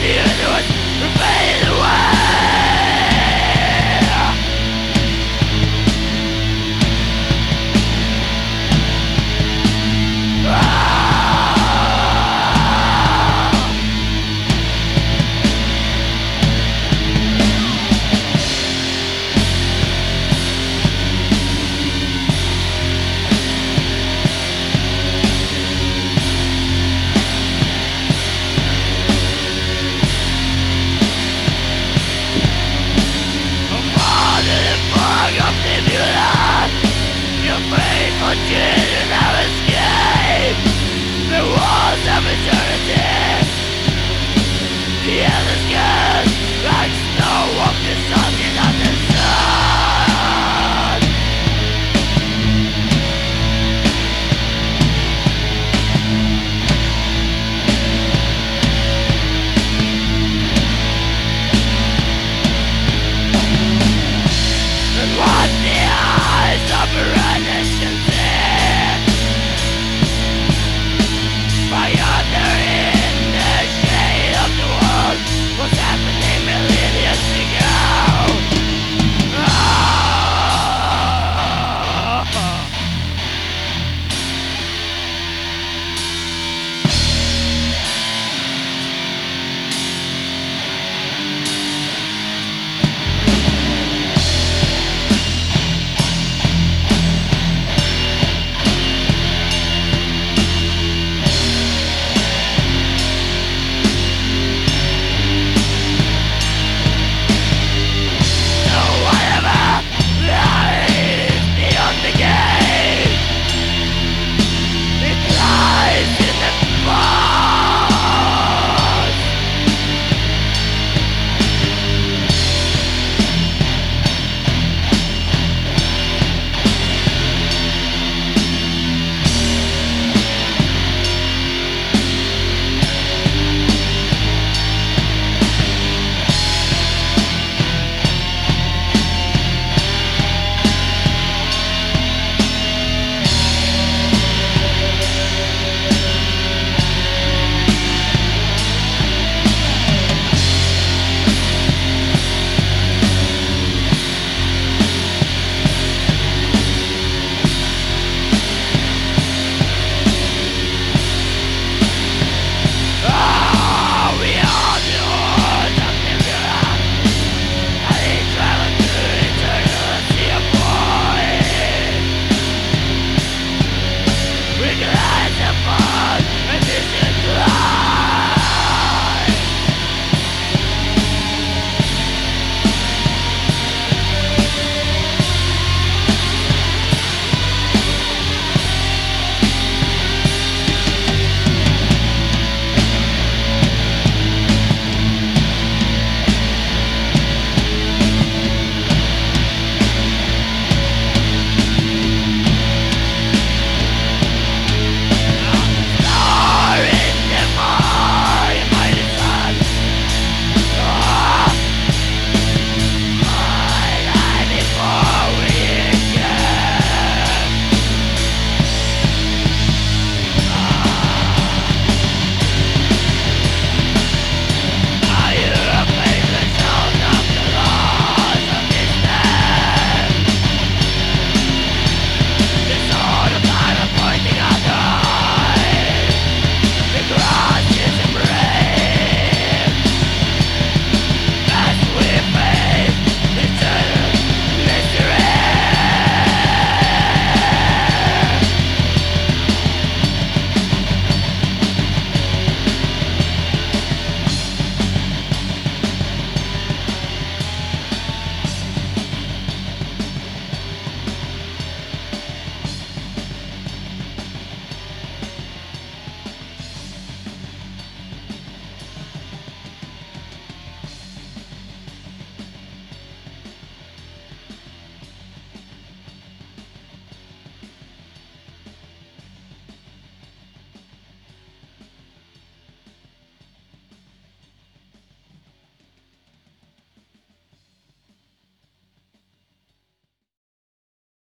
here escape The walls of eternity. The endless